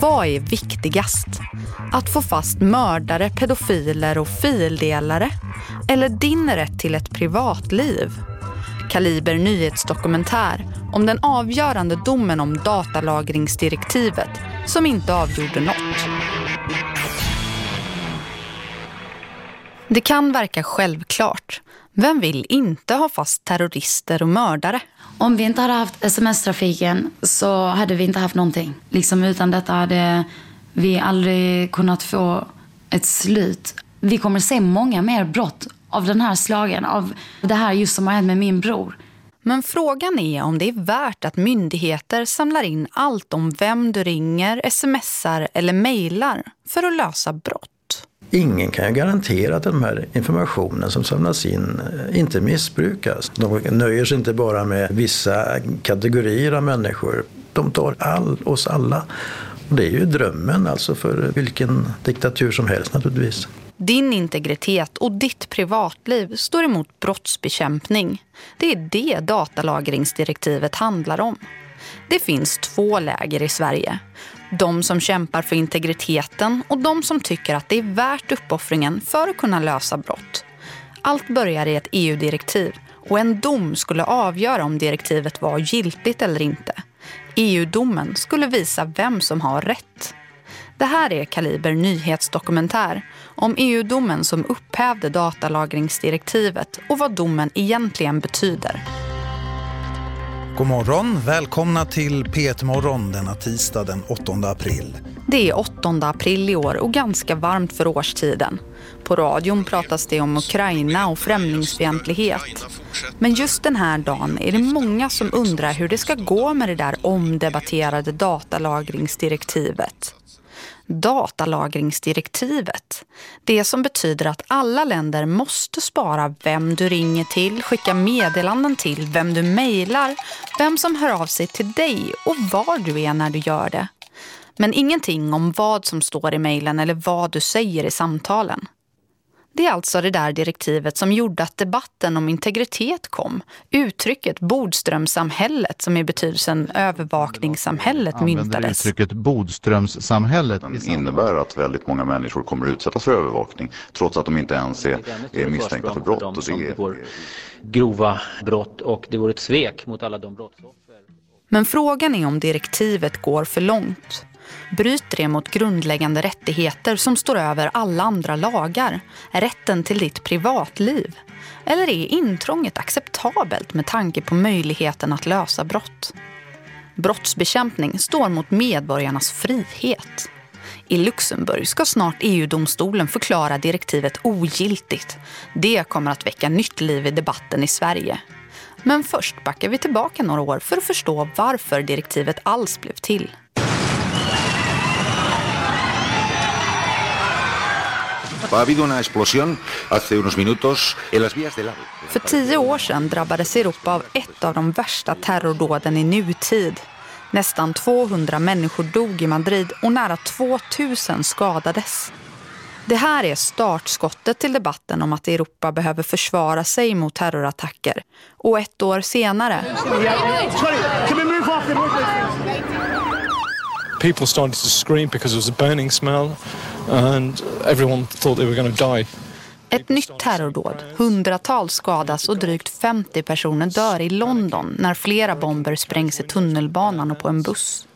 Vad är viktigast? Att få fast mördare, pedofiler och fildelare? Eller din rätt till ett privatliv? Kaliber nyhetsdokumentär om den avgörande domen om datalagringsdirektivet som inte avgjorde något. Det kan verka självklart. Vem vill inte ha fast terrorister och mördare? Om vi inte hade haft sms-trafiken så hade vi inte haft någonting. Liksom utan detta hade vi aldrig kunnat få ett slut. Vi kommer se många mer brott av den här slagen, av det här just som har hänt med min bror. Men frågan är om det är värt att myndigheter samlar in allt om vem du ringer, smsar eller mejlar för att lösa brott. Ingen kan ju garantera att den här informationen som samlas in eh, inte missbrukas. De nöjer sig inte bara med vissa kategorier av människor. De tar all, oss alla. Och det är ju drömmen alltså för vilken diktatur som helst naturligtvis. Din integritet och ditt privatliv står emot brottsbekämpning. Det är det datalagringsdirektivet handlar om. Det finns två läger i Sverige. De som kämpar för integriteten och de som tycker att det är värt uppoffringen för att kunna lösa brott. Allt börjar i ett EU-direktiv och en dom skulle avgöra om direktivet var giltigt eller inte. EU-domen skulle visa vem som har rätt. Det här är Kaliber nyhetsdokumentär om EU-domen som upphävde datalagringsdirektivet och vad domen egentligen betyder. God morgon, välkomna till P1 Morgon denna tisdag den 8 april. Det är 8 april i år och ganska varmt för årstiden. På radion pratas det om Ukraina och främlingsfientlighet. Men just den här dagen är det många som undrar hur det ska gå med det där omdebatterade datalagringsdirektivet datalagringsdirektivet. Det som betyder att alla länder måste spara vem du ringer till, skicka meddelanden till, vem du mejlar, vem som hör av sig till dig och var du är när du gör det. Men ingenting om vad som står i mejlen eller vad du säger i samtalen. Det är alltså det där direktivet som gjorde att debatten om integritet kom. Uttrycket Bodströmssamhället som i betydelsen övervakningssamhället myntades. Uttrycket Bodströmssamhället innebär att väldigt många människor kommer utsättas för övervakning trots att de inte ens är, är misstänkta för brott. Och det är... grova brott och det vore ett svek mot alla de brottsoffer. Men frågan är om direktivet går för långt. Bryter det mot grundläggande rättigheter som står över alla andra lagar? Rätten till ditt privatliv? Eller är intrånget acceptabelt med tanke på möjligheten att lösa brott? Brottsbekämpning står mot medborgarnas frihet. I Luxemburg ska snart EU-domstolen förklara direktivet ogiltigt. Det kommer att väcka nytt liv i debatten i Sverige. Men först backar vi tillbaka några år för att förstå varför direktivet alls blev till. Ha habido una explosión hace unos minutos en las vías del AVE. För tio år sedan drabbades Europa av ett av de värsta terrordåden i nutid. Nästan 200 människor dog i Madrid och nära 2000 skadades. Det här är startskottet till debatten om att Europa behöver försvara sig mot terrorattacker. Och ett år senare... People started to scream because it was a burning smell and everyone thought they were going to die. Ett nytt terrordåd. Hundratals skadas och drygt 50 personer dör i London när flera bomber sprängs i tunnelbanan och på en buss.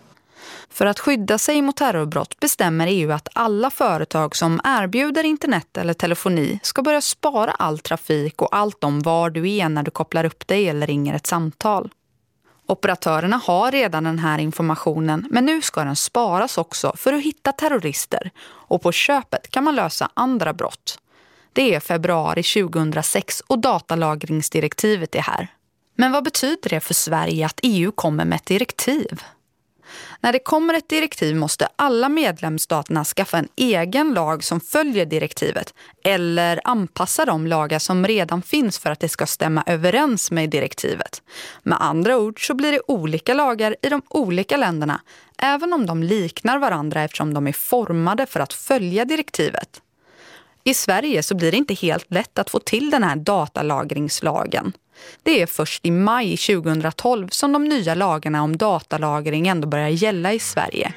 För att skydda sig mot terrorbrott bestämmer EU att alla företag som erbjuder internet eller telefoni ska börja spara all trafik och allt om var du är när du kopplar upp dig eller ringer ett samtal. Operatörerna har redan den här informationen men nu ska den sparas också för att hitta terrorister och på köpet kan man lösa andra brott. Det är februari 2006 och datalagringsdirektivet är här. Men vad betyder det för Sverige att EU kommer med ett direktiv? När det kommer ett direktiv måste alla medlemsstaterna skaffa en egen lag som följer direktivet eller anpassa de lagar som redan finns för att det ska stämma överens med direktivet. Med andra ord så blir det olika lagar i de olika länderna även om de liknar varandra eftersom de är formade för att följa direktivet. I Sverige så blir det inte helt lätt att få till den här datalagringslagen. Det är först i maj 2012 som de nya lagarna om datalagring ändå börjar gälla i Sverige.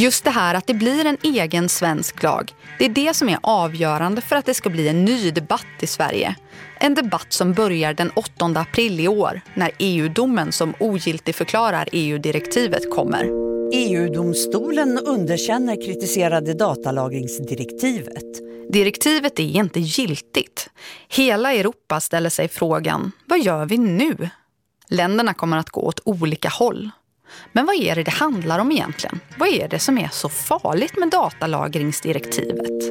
Just det här att det blir en egen svensk lag, det är det som är avgörande för att det ska bli en ny debatt i Sverige. En debatt som börjar den 8 april i år när EU-domen som ogiltig förklarar EU-direktivet kommer. EU-domstolen underkänner kritiserade datalagringsdirektivet. Direktivet är inte giltigt. Hela Europa ställer sig frågan, vad gör vi nu? Länderna kommer att gå åt olika håll. Men vad är det det handlar om egentligen? Vad är det som är så farligt med datalagringsdirektivet?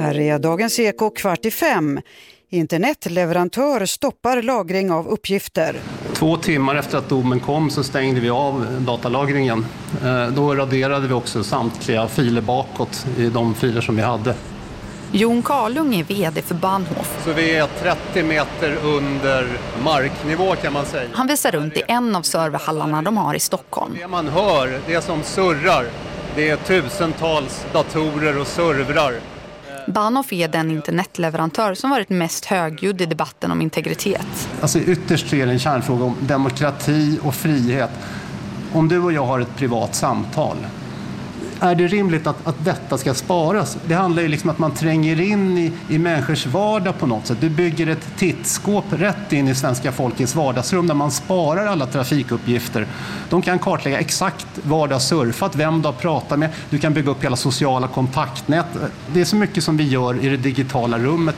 Här är dagens Eko kvart i fem. Internetleverantör stoppar lagring av uppgifter. Två timmar efter att domen kom så stängde vi av datalagringen. Eh, då raderade vi också samtliga filer bakåt i de filer som vi hade. Jon Karlung är vd för Bahnhof. Så vi är 30 meter under marknivå kan man säga. Han visar runt i en av serverhallarna de har i Stockholm. Det man hör, det som surrar, det är tusentals datorer och servrar. Bahnhof är den internetleverantör som varit mest högljudd i debatten om integritet. Alltså ytterst är det en kärnfråga om demokrati och frihet. Om du och jag har ett privat samtal är det rimligt att, att detta ska sparas? Det handlar ju liksom om att man tränger in i, i människors vardag på något sätt. Du bygger ett tittskåp rätt in i svenska folkets vardagsrum där man sparar alla trafikuppgifter. De kan kartlägga exakt var du har surfat, vem du har pratat med. Du kan bygga upp hela sociala kontaktnät. Det är så mycket som vi gör i det digitala rummet.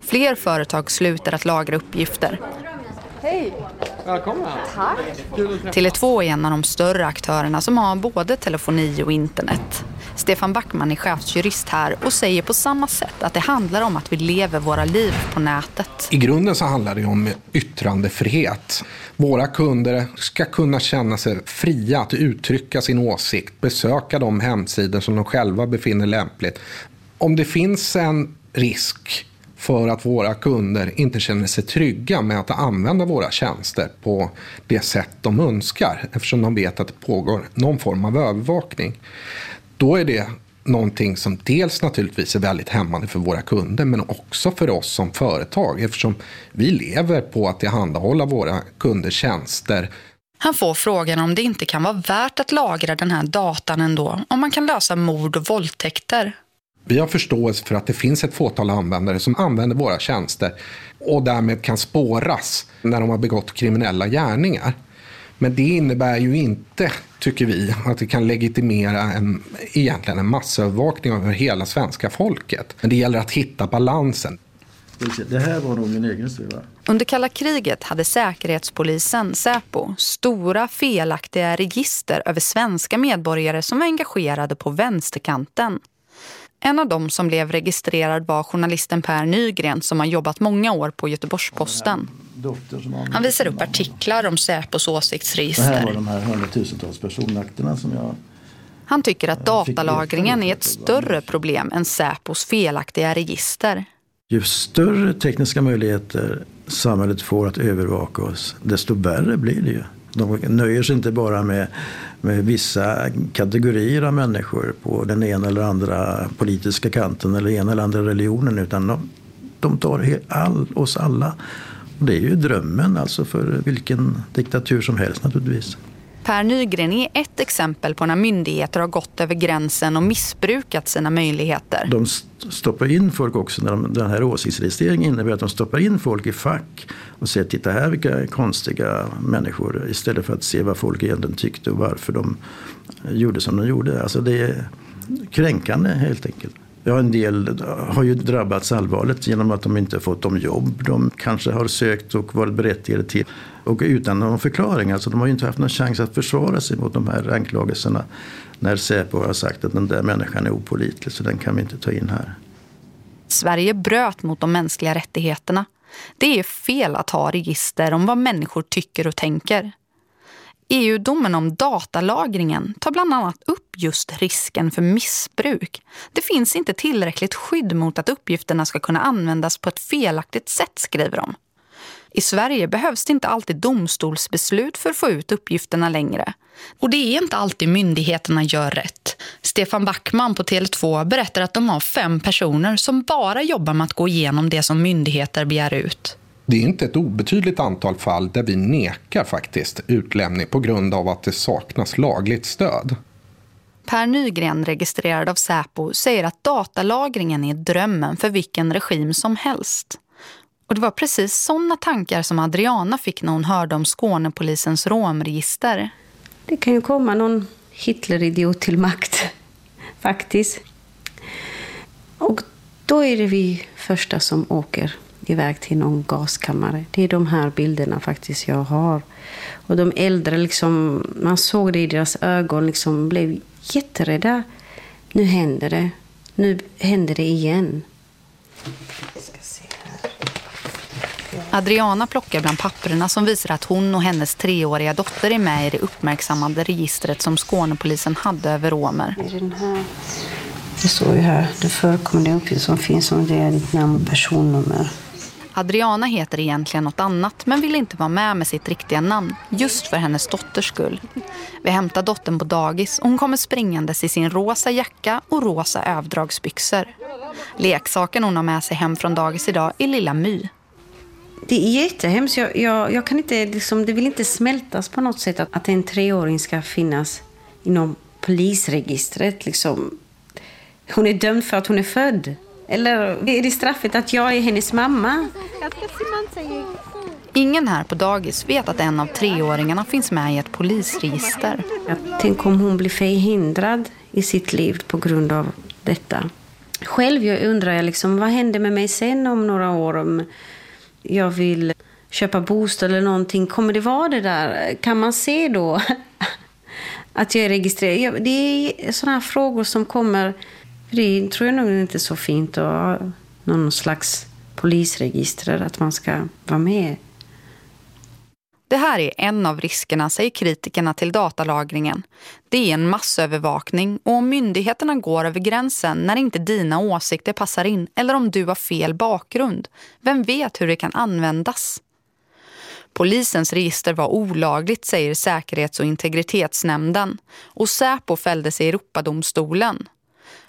Fler företag slutar att lagra uppgifter. Hej! Välkommen! Tack! Tele2 är en av de större aktörerna som har både telefoni och internet. Stefan Backman är chefsjurist här och säger på samma sätt att det handlar om att vi lever våra liv på nätet. I grunden så handlar det om yttrandefrihet. Våra kunder ska kunna känna sig fria att uttrycka sin åsikt, besöka de hemsidor som de själva befinner lämpligt. Om det finns en risk för att våra kunder inte känner sig trygga med att använda våra tjänster på det sätt de önskar eftersom de vet att det pågår någon form av övervakning. Då är det någonting som dels naturligtvis är väldigt hämmande för våra kunder men också för oss som företag eftersom vi lever på att tillhandahålla våra kunders tjänster. Han får frågan om det inte kan vara värt att lagra den här datan ändå om man kan lösa mord och våldtäkter. Vi har förståelse för att det finns ett fåtal användare som använder våra tjänster och därmed kan spåras när de har begått kriminella gärningar. Men det innebär ju inte, tycker vi, att det kan legitimera en, egentligen en massövervakning över hela svenska folket. Men det gäller att hitta balansen. Det här var nog min egen historia. Under kalla kriget hade Säkerhetspolisen, Säpo, stora felaktiga register över svenska medborgare som var engagerade på vänsterkanten. En av dem som blev registrerad var journalisten Per Nygren som har jobbat många år på Göteborgs-Posten. Han visar upp artiklar om Säpos åsiktsregister. Det här var de här hundratusentals personakterna som jag... Han tycker att datalagringen är ett större problem än Säpos felaktiga register. Ju större tekniska möjligheter samhället får att övervaka oss, desto värre blir det ju. De nöjer sig inte bara med, med vissa kategorier av människor på den ena eller andra politiska kanten eller ena eller andra religionen utan de, de tar all, oss alla. Och det är ju drömmen alltså för vilken diktatur som helst naturligtvis. Per Nygren är ett exempel på när myndigheter har gått över gränsen och missbrukat sina möjligheter. De stoppar in folk också, när de, den här åsiktsregistreringen innebär att de stoppar in folk i fack och säger titta här vilka konstiga människor istället för att se vad folk egentligen tyckte och varför de eh, gjorde som de gjorde. Alltså det är kränkande helt enkelt. Ja, en del har ju drabbats allvarligt genom att de inte fått de jobb de kanske har sökt och varit berättigade till. Och utan någon förklaring. Alltså de har ju inte haft någon chans att försvara sig mot de här anklagelserna. När Säpo har sagt att den där människan är opolitlig så den kan vi inte ta in här. Sverige bröt mot de mänskliga rättigheterna. Det är fel att ha register om vad människor tycker och tänker. EU-domen om datalagringen tar bland annat upp just risken för missbruk. Det finns inte tillräckligt skydd mot att uppgifterna ska kunna användas på ett felaktigt sätt, skriver de. I Sverige behövs det inte alltid domstolsbeslut för att få ut uppgifterna längre. Och det är inte alltid myndigheterna gör rätt. Stefan Backman på Tele2 berättar att de har fem personer som bara jobbar med att gå igenom det som myndigheter begär ut. Det är inte ett obetydligt antal fall där vi nekar faktiskt utlämning på grund av att det saknas lagligt stöd. Per Nygren, registrerad av Säpo, säger att datalagringen är drömmen för vilken regim som helst. Och det var precis sådana tankar som Adriana fick när hon hörde om Skånepolisens romregister. Det kan ju komma någon Hitleridiot till makt, faktiskt. Och då är det vi första som åker iväg till någon gaskammare. Det är de här bilderna faktiskt jag har. Och de äldre, liksom, man såg det i deras ögon, liksom blev jätterädda. Nu händer det. Nu händer det igen. Adriana plockar bland papperna som visar att hon och hennes treåriga dotter är med i det uppmärksammade registret som Skånepolisen hade över romer. Den här, det står ju här, det förekommer uppgifter som finns om det är ditt namn och personnummer. Adriana heter egentligen något annat men vill inte vara med med sitt riktiga namn, just för hennes dotters skull. Vi hämtar dottern på dagis och hon kommer springandes i sin rosa jacka och rosa övdragsbyxor. Leksaken hon har med sig hem från dagis idag är lilla My. Det är jättehemskt. Jag, jag, jag kan inte, liksom, det vill inte smältas på något sätt att, att en treåring ska finnas inom polisregistret. Liksom. Hon är dömd för att hon är född. Eller är det straffet att jag är hennes mamma? Ingen här på dagis vet att en av treåringarna finns med i ett polisregister. Tänk om hon blir förhindrad i sitt liv på grund av detta. Själv jag undrar jag liksom, vad händer med mig sen om några år om jag vill köpa bostad eller någonting. Kommer det vara det där? Kan man se då att jag är registrerad? Det är sådana här frågor som kommer det tror jag nog inte är så fint att ha någon slags polisregister, att man ska vara med. Det här är en av riskerna, säger kritikerna till datalagringen. Det är en massövervakning och om myndigheterna går över gränsen när inte dina åsikter passar in eller om du har fel bakgrund, vem vet hur det kan användas? Polisens register var olagligt, säger Säkerhets- och integritetsnämnden och Säpo fälldes i Europadomstolen.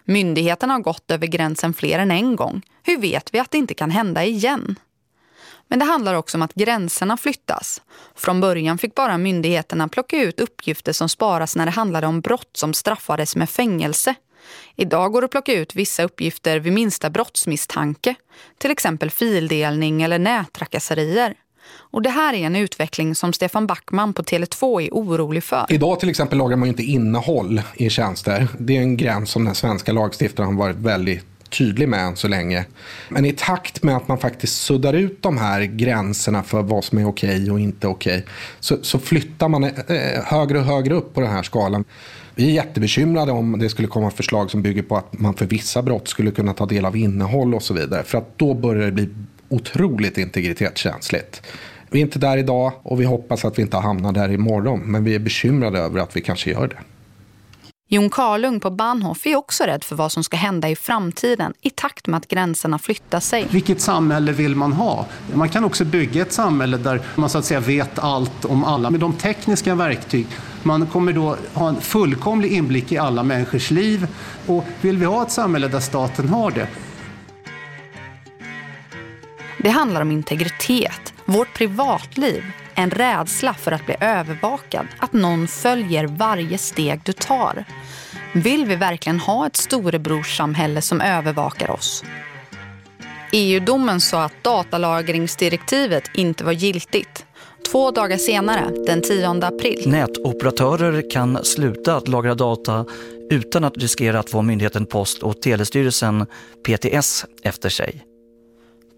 Myndigheterna har gått över gränsen fler än en gång. Hur vet vi att det inte kan hända igen? Men det handlar också om att gränserna flyttas. Från början fick bara myndigheterna plocka ut uppgifter som sparas när det handlade om brott som straffades med fängelse. Idag går det att plocka ut vissa uppgifter vid minsta brottsmisstanke. Till exempel fildelning eller nättrakasserier. Och det här är en utveckling som Stefan Backman på Tele2 är orolig för. Idag till exempel lagar man ju inte innehåll i tjänster. Det är en gräns som den svenska lagstiftaren har varit väldigt tydlig med än så länge. Men i takt med att man faktiskt suddar ut de här gränserna för vad som är okej och inte okej så, så flyttar man eh, högre och högre upp på den här skalan. Vi är jättebekymrade om det skulle komma förslag som bygger på att man för vissa brott skulle kunna ta del av innehåll och så vidare. För att då börjar det bli otroligt integritetskänsligt. Vi är inte där idag och vi hoppas att vi inte hamnar där imorgon. Men vi är bekymrade över att vi kanske gör det. Jon Karlung på Bahnhof är också rädd för vad som ska hända i framtiden i takt med att gränserna flyttar sig. Vilket samhälle vill man ha? Man kan också bygga ett samhälle där man så att säga vet allt om alla med de tekniska verktyg. Man kommer då ha en fullkomlig inblick i alla människors liv. Och vill vi ha ett samhälle där staten har det, det handlar om integritet, vårt privatliv, en rädsla för att bli övervakad, att någon följer varje steg du tar. Vill vi verkligen ha ett storebrorssamhälle som övervakar oss? EU-domen sa att datalagringsdirektivet inte var giltigt. Två dagar senare, den 10 april. Nätoperatörer kan sluta att lagra data utan att riskera att få myndigheten Post- och telestyrelsen PTS efter sig.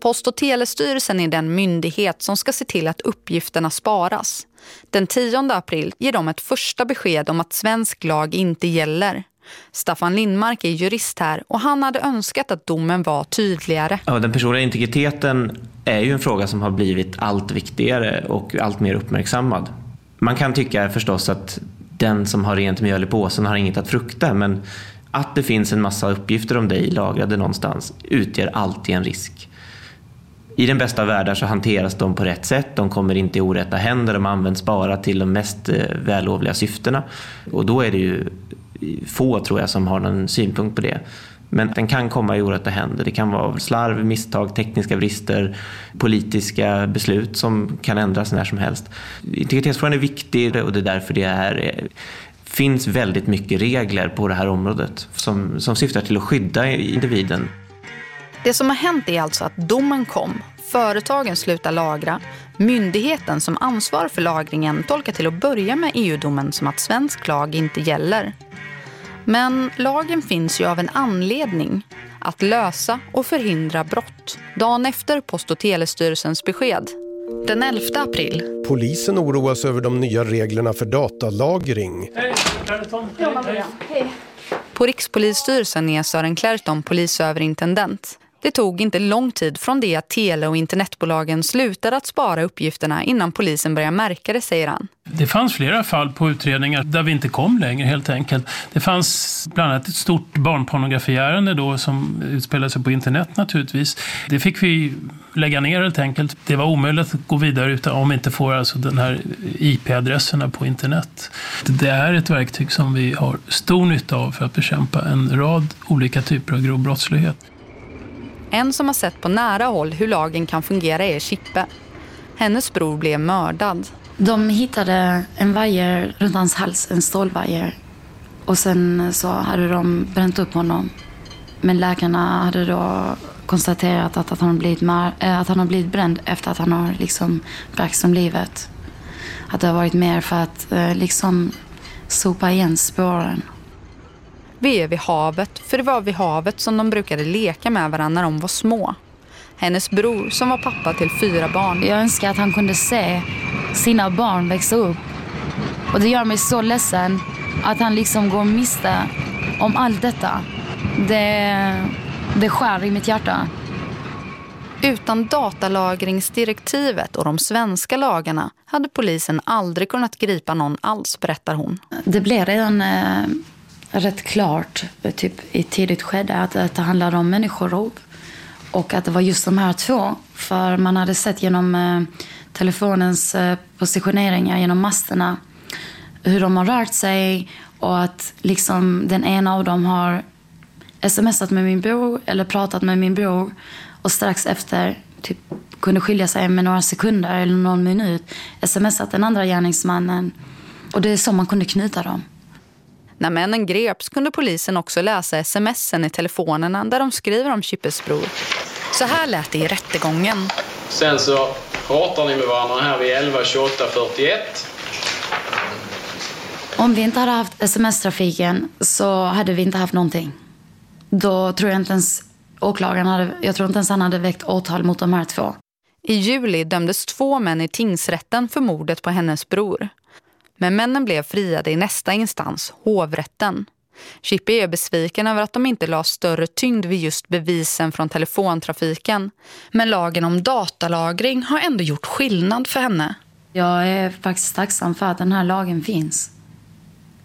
Post- och telestyrelsen är den myndighet som ska se till att uppgifterna sparas. Den 10 april ger de ett första besked om att svensk lag inte gäller. Staffan Lindmark är jurist här och han hade önskat att domen var tydligare. Ja, den personliga integriteten är ju en fråga som har blivit allt viktigare och allt mer uppmärksammad. Man kan tycka förstås att den som har rent mjöl i påsen har inget att frukta men att det finns en massa uppgifter om dig lagrade någonstans utgör alltid en risk i den bästa världen så hanteras de på rätt sätt, de kommer inte i orätta händer, de används bara till de mest eh, vällovliga syftena. Och då är det ju få, tror jag, som har någon synpunkt på det. Men den kan komma i orätta händer. Det kan vara slarv, misstag, tekniska brister, politiska beslut som kan ändras när som helst. Integritetsfrågan är viktig och det är därför det är, finns väldigt mycket regler på det här området som, som syftar till att skydda individen. Det som har hänt är alltså att domen kom, företagen slutar lagra, myndigheten som ansvarar för lagringen tolkar till att börja med EU-domen som att svensk lag inte gäller. Men lagen finns ju av en anledning. Att lösa och förhindra brott. Dagen efter Post- och telestyrelsens besked. Den 11 april. Polisen oroas över de nya reglerna för datalagring. Hej. På Rikspolisstyrelsen är Sören Klärton polisöverintendent. Det tog inte lång tid från det att tele- och internetbolagen slutade att spara uppgifterna innan polisen började märka det, säger han. Det fanns flera fall på utredningar där vi inte kom längre helt enkelt. Det fanns bland annat ett stort barnpornografiärende då som utspelade sig på internet naturligtvis. Det fick vi lägga ner helt enkelt. Det var omöjligt att gå vidare utan om vi inte får alltså den här IP-adresserna på internet. Det är ett verktyg som vi har stor nytta av för att bekämpa en rad olika typer av grov brottslighet. En som har sett på nära håll hur lagen kan fungera är Chippe. Hennes bror blev mördad. De hittade en vajer runt hans hals, en stålvajer. Och sen så hade de bränt upp honom. Men läkarna hade då konstaterat att, att, han, blivit eh, att han har blivit bränd efter att han har liksom bragts om livet. Att det har varit mer för att eh, liksom sopa igen spåren. Vi är vid havet, för det var vid havet som de brukade leka med varandra när de var små. Hennes bror som var pappa till fyra barn. Jag önskar att han kunde se sina barn växa upp. Och det gör mig så ledsen att han liksom går miste om allt detta. Det, det skär i mitt hjärta. Utan datalagringsdirektivet och de svenska lagarna hade polisen aldrig kunnat gripa någon alls, berättar hon. Det blev redan eh, rätt klart typ, i tidigt skede att, att det handlade om människorov. Och att det var just de här två. För man hade sett genom eh, telefonens eh, positioneringar, genom masterna, hur de har rört sig och att liksom den ena av dem har smsat med min bror eller pratat med min bror och strax efter typ, kunde skilja sig med några sekunder eller någon minut smsat den andra gärningsmannen. Och det är så man kunde knyta dem. När männen greps kunde polisen också läsa smsen i telefonerna där de skriver om Chippes bror. Så här lät det i rättegången. Sen så pratar ni med varandra här vid 11 28 41. Om vi inte hade haft sms-trafiken så hade vi inte haft någonting. Då tror jag inte ens åklagaren hade, jag tror inte ens han hade väckt åtal mot de här två. I juli dömdes två män i tingsrätten för mordet på hennes bror. Men männen blev friade i nästa instans, hovrätten. Chippy är besviken över att de inte la större tyngd vid just bevisen från telefontrafiken. Men lagen om datalagring har ändå gjort skillnad för henne. Jag är faktiskt tacksam för att den här lagen finns.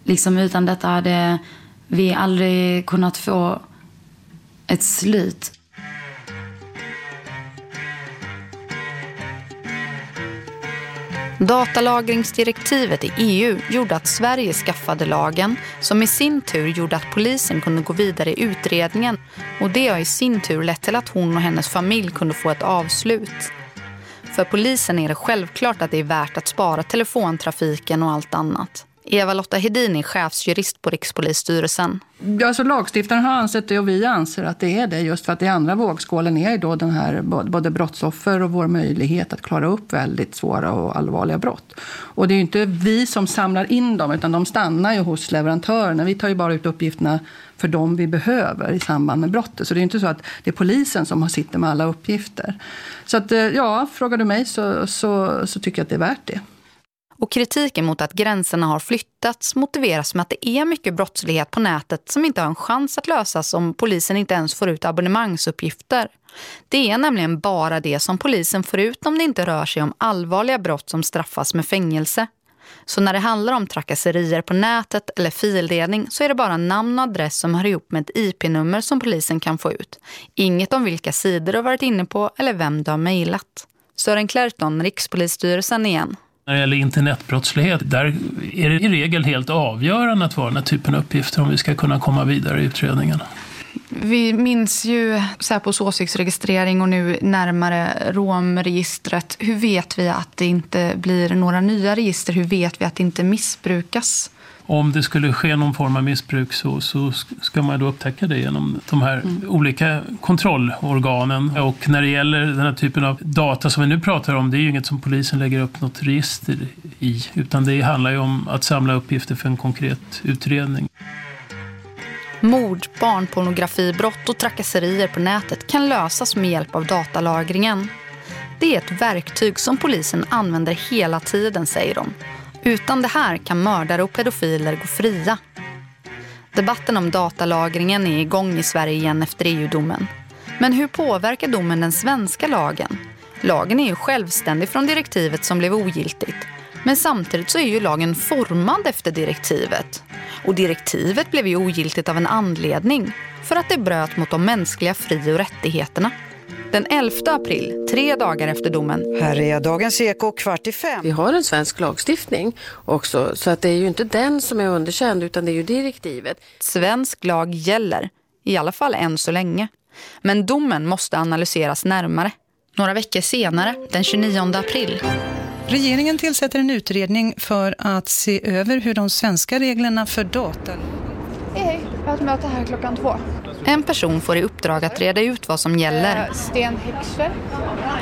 Liksom utan detta hade vi aldrig kunnat få ett slut. Datalagringsdirektivet i EU gjorde att Sverige skaffade lagen som i sin tur gjorde att polisen kunde gå vidare i utredningen och det har i sin tur lett till att hon och hennes familj kunde få ett avslut. För polisen är det självklart att det är värt att spara telefontrafiken och allt annat. Eva-Lotta Hedin är chefsjurist på Rikspolisstyrelsen. Alltså lagstiftaren har ansett det och vi anser att det är det just för att i andra vågskålen är då den här både brottsoffer och vår möjlighet att klara upp väldigt svåra och allvarliga brott. Och det är ju inte vi som samlar in dem utan de stannar ju hos leverantörerna. Vi tar ju bara ut uppgifterna för dem vi behöver i samband med brottet. Så det är inte så att det är polisen som sitter med alla uppgifter. Så att, eh, ja, frågar du mig så, så, så tycker jag att det är värt det. Och kritiken mot att gränserna har flyttats motiveras med att det är mycket brottslighet på nätet som inte har en chans att lösas om polisen inte ens får ut abonnemangsuppgifter. Det är nämligen bara det som polisen får ut om det inte rör sig om allvarliga brott som straffas med fängelse. Så när det handlar om trakasserier på nätet eller fildelning så är det bara namn och adress som hör ihop med ett IP-nummer som polisen kan få ut. Inget om vilka sidor du har varit inne på eller vem du har mejlat. Sören Klärton, Rikspolisstyrelsen igen. När det gäller internetbrottslighet, där är det i regel helt avgörande att vara den här typen av uppgifter om vi ska kunna komma vidare i utredningen. Vi minns ju Säpos åsiktsregistrering och nu närmare romregistret. Hur vet vi att det inte blir några nya register? Hur vet vi att det inte missbrukas? Om det skulle ske någon form av missbruk så, så ska man då upptäcka det genom de här mm. olika kontrollorganen. Och när det gäller den här typen av data som vi nu pratar om, det är ju inget som polisen lägger upp något register i. Utan det handlar ju om att samla uppgifter för en konkret utredning. Mord, barnpornografibrott och trakasserier på nätet kan lösas med hjälp av datalagringen. Det är ett verktyg som polisen använder hela tiden, säger de. Utan det här kan mördare och pedofiler gå fria. Debatten om datalagringen är igång i Sverige igen efter EU-domen. Men hur påverkar domen den svenska lagen? Lagen är ju självständig från direktivet som blev ogiltigt. Men samtidigt så är ju lagen formad efter direktivet. Och direktivet blev ju ogiltigt av en anledning. För att det bröt mot de mänskliga fri- och rättigheterna. Den 11 april, tre dagar efter domen. Här är Dagens Eko kvart i fem. Vi har en svensk lagstiftning också så att det är ju inte den som är underkänd utan det är ju direktivet. Svensk lag gäller, i alla fall än så länge. Men domen måste analyseras närmare. Några veckor senare, den 29 april. Regeringen tillsätter en utredning för att se över hur de svenska reglerna för data... Hej, hej. Jag har ett möte här klockan två. En person får i uppdrag att reda ut vad som gäller. Eh, Sten Heckscher.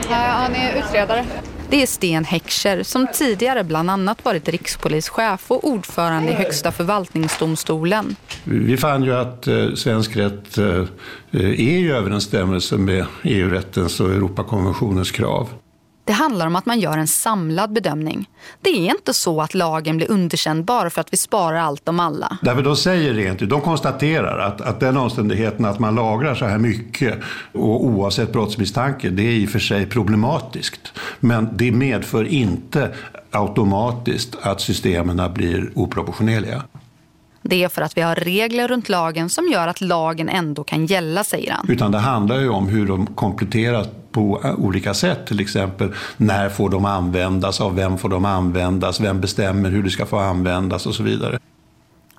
Han är utredare. Det är Sten Heckscher som tidigare bland annat varit rikspolischef och ordförande i Högsta förvaltningsdomstolen. Vi fann ju att eh, svensk rätt eh, är i överensstämmelse med EU-rättens och Europakonventionens krav. Det handlar om att man gör en samlad bedömning. Det är inte så att lagen blir underkänd bara för att vi sparar allt om alla. Därför de säger rent de konstaterar att, att den omständigheten att man lagrar så här mycket och oavsett brottsmisstanke, det är i och för sig problematiskt. Men det medför inte automatiskt att systemen blir oproportionerliga. Det är för att vi har regler runt lagen som gör att lagen ändå kan gälla, säger han. Utan det handlar ju om hur de kompletteras på olika sätt. Till exempel när får de användas, av vem får de användas, vem bestämmer hur det ska få användas och så vidare.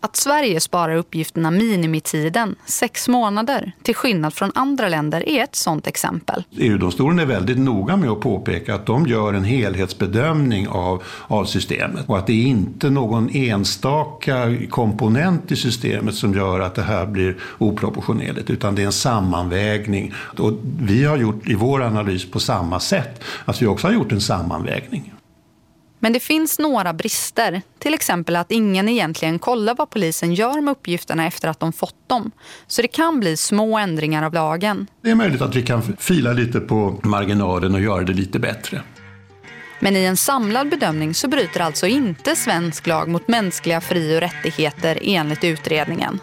Att Sverige sparar uppgifterna minimitiden, sex månader, till skillnad från andra länder är ett sådant exempel. EU-domstolen är väldigt noga med att påpeka att de gör en helhetsbedömning av, av systemet och att det är inte någon enstaka komponent i systemet som gör att det här blir oproportionerligt utan det är en sammanvägning. Och vi har gjort i vår analys på samma sätt, att vi också har gjort en sammanvägning. Men det finns några brister. Till exempel att ingen egentligen kollar vad polisen gör med uppgifterna efter att de fått dem. Så det kan bli små ändringar av lagen. Det är möjligt att vi kan fila lite på marginalen och göra det lite bättre. Men i en samlad bedömning så bryter alltså inte svensk lag mot mänskliga fri- och rättigheter enligt utredningen.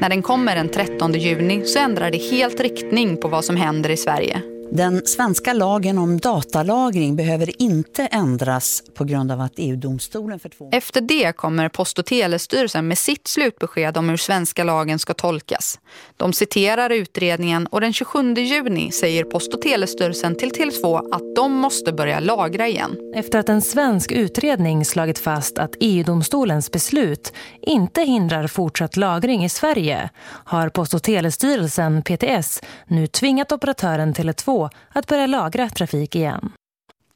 När den kommer den 13 juni så ändrar det helt riktning på vad som händer i Sverige. Den svenska lagen om datalagring behöver inte ändras på grund av att EU-domstolen för två... Efter det kommer Post- och telestyrelsen med sitt slutbesked om hur svenska lagen ska tolkas. De citerar utredningen och den 27 juni säger Post- och telestyrelsen till Tele2 att de måste börja lagra igen. Efter att en svensk utredning slagit fast att EU-domstolens beslut inte hindrar fortsatt lagring i Sverige har Post- och telestyrelsen, PTS, nu tvingat operatören Tele2 att börja lagra trafik igen.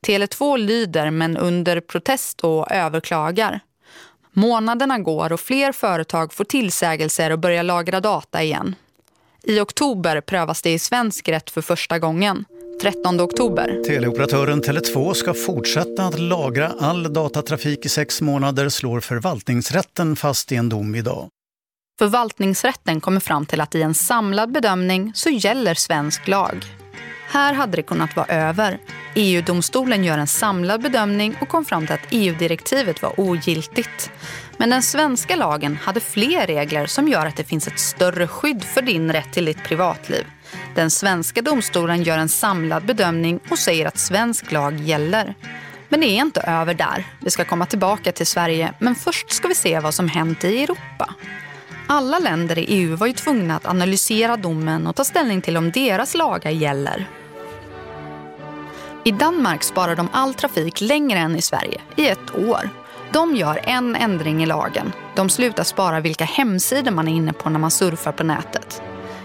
Tele2 lyder men under protest och överklagar. Månaderna går och fler företag får tillsägelser och börjar lagra data igen. I oktober prövas det i svensk rätt för första gången. 13 oktober. Teleoperatören Tele2 ska fortsätta att lagra all datatrafik i sex månader slår förvaltningsrätten fast i en dom idag. Förvaltningsrätten kommer fram till att i en samlad bedömning så gäller svensk lag. Här hade det kunnat vara över. EU-domstolen gör en samlad bedömning och kom fram till att EU-direktivet var ogiltigt. Men den svenska lagen hade fler regler som gör att det finns ett större skydd för din rätt till ditt privatliv. Den svenska domstolen gör en samlad bedömning och säger att svensk lag gäller. Men det är inte över där. Vi ska komma tillbaka till Sverige, men först ska vi se vad som hänt i Europa. Alla länder i EU var ju tvungna att analysera domen och ta ställning till om deras lagar gäller. I Danmark sparar de all trafik längre än i Sverige, i ett år. De gör en ändring i lagen. De slutar spara vilka hemsidor man är inne på när man surfar på nätet.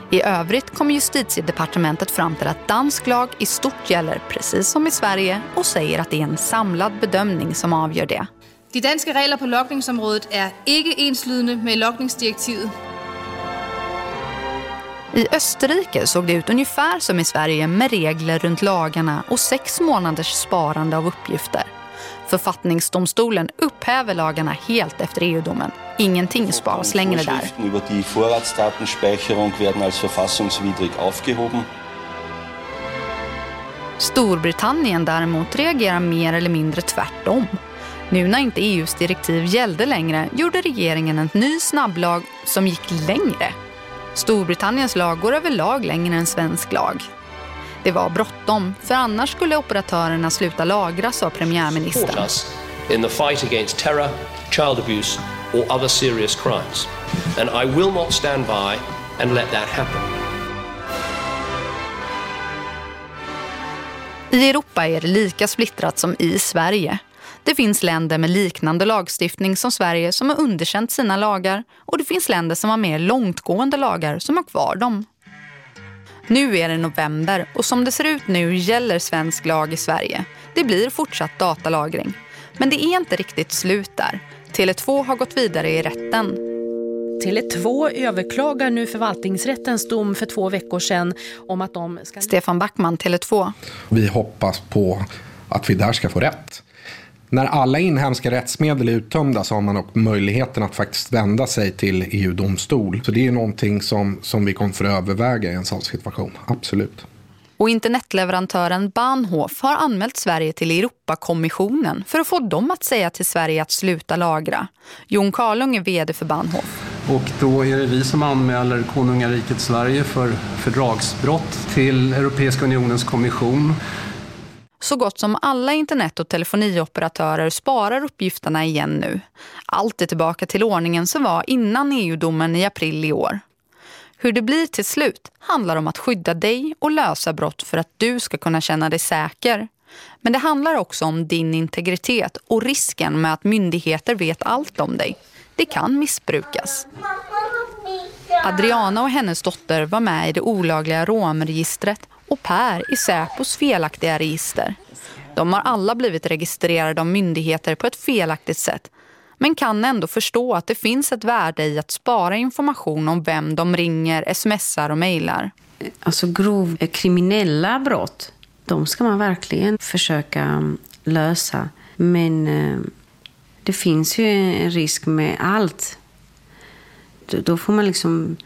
I övrigt kommer justitiedepartementet fram till att dansk lag i stort gäller precis som i Sverige och säger att det är en samlad bedömning som avgör det. De danske regler på logningsområdet är ikke enslydende med logningsdirektivet. I Österrike såg det ut ungefär som i Sverige med regler runt lagarna och sex månaders sparande av uppgifter. Författningsdomstolen upphäver lagarna helt efter EU-domen. Ingenting sparas längre där. über die Vorratsdatenspeicherung werden als verfassungswidrig aufgehoben. Storbritannien däremot reagerar mer eller mindre tvärtom. Nu när inte EUs direktiv gällde längre gjorde regeringen en ny snabblag som gick längre. Storbritanniens lag går överlag längre än svensk lag. Det var bråttom, för annars skulle operatörerna sluta lagra, sa premiärministern. in the fight against terror, child abuse or other serious crimes. And I will not stand by and let that happen. I Europa är det lika splittrat som i Sverige. Det finns länder med liknande lagstiftning som Sverige som har underkänt sina lagar och det finns länder som har mer långtgående lagar som har kvar dem. Nu är det november och som det ser ut nu gäller svensk lag i Sverige. Det blir fortsatt datalagring. Men det är inte riktigt slut där. Tele2 har gått vidare i rätten. Tele2 överklagar nu förvaltningsrättens dom för två veckor sedan om att de ska... Stefan Backman, Tele2. Vi hoppas på att vi där ska få rätt. När alla inhemska rättsmedel är uttömda så har man också möjligheten att faktiskt vända sig till EU-domstol. Så det är någonting som, som vi kommer för att överväga i en sån situation, absolut. Och internetleverantören Bahnhof har anmält Sverige till Europakommissionen för att få dem att säga till Sverige att sluta lagra. Jon Karlung är vd för Bahnhof. Och då är det vi som anmäler konungariket Sverige för fördragsbrott till Europeiska unionens kommission. Så gott som alla internet- och telefonioperatörer sparar uppgifterna igen nu. Allt är tillbaka till ordningen som var innan EU-domen i april i år. Hur det blir till slut handlar om att skydda dig och lösa brott för att du ska kunna känna dig säker. Men det handlar också om din integritet och risken med att myndigheter vet allt om dig. Det kan missbrukas. Adriana och hennes dotter var med i det olagliga romregistret och Per i Säpos felaktiga register. De har alla blivit registrerade av myndigheter på ett felaktigt sätt men kan ändå förstå att det finns ett värde i att spara information om vem de ringer, smsar och mejlar. Alltså grov kriminella brott, de ska man verkligen försöka mm, lösa. Men eh, det finns ju en risk med allt. Då får man liksom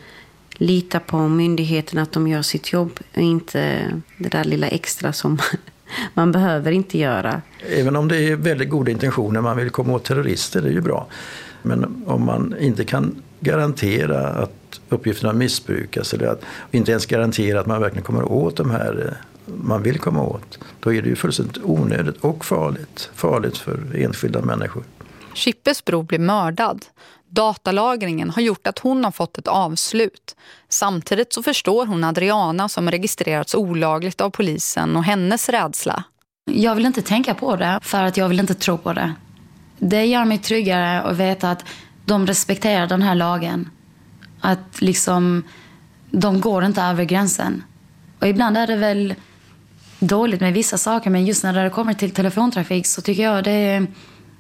lita på myndigheterna att de gör sitt jobb och inte det där lilla extra som man behöver inte göra. Även om det är väldigt goda intentioner, man vill komma åt terrorister, det är ju bra. Men om man inte kan garantera att uppgifterna missbrukas eller att inte ens garantera att man verkligen kommer åt de här eh, man vill komma åt, då är det ju fullständigt onödigt och farligt. Farligt för enskilda människor. Chippes bror blev mördad. Datalagringen har gjort att hon har fått ett avslut. Samtidigt så förstår hon Adriana som registrerats olagligt av polisen och hennes rädsla. Jag vill inte tänka på det för att jag vill inte tro på det. Det gör mig tryggare att veta att de respekterar den här lagen. Att liksom, de går inte över gränsen. Och ibland är det väl dåligt med vissa saker men just när det kommer till telefontrafik så tycker jag det är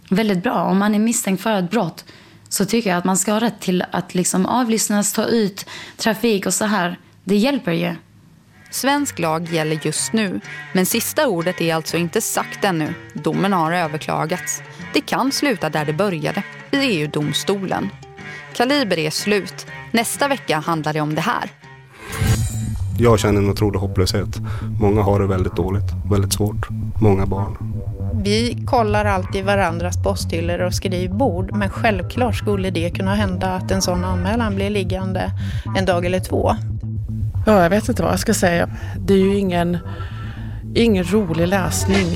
väldigt bra. Om man är misstänkt för ett brott så tycker jag att man ska ha rätt till att liksom avlyssnas, ta ut trafik och så här. Det hjälper ju. Svensk lag gäller just nu, men sista ordet är alltså inte sagt ännu. Domen har överklagats. Det kan sluta där det började, i EU-domstolen. Kaliber är slut. Nästa vecka handlar det om det här. Jag känner en otrolig hopplöshet. Många har det väldigt dåligt, väldigt svårt. Många barn. Vi kollar alltid varandras posthyllor och skrivbord men självklart skulle det kunna hända att en sån anmälan blir liggande en dag eller två. Ja, jag vet inte vad jag ska säga. Det är ju ingen, ingen rolig läsning.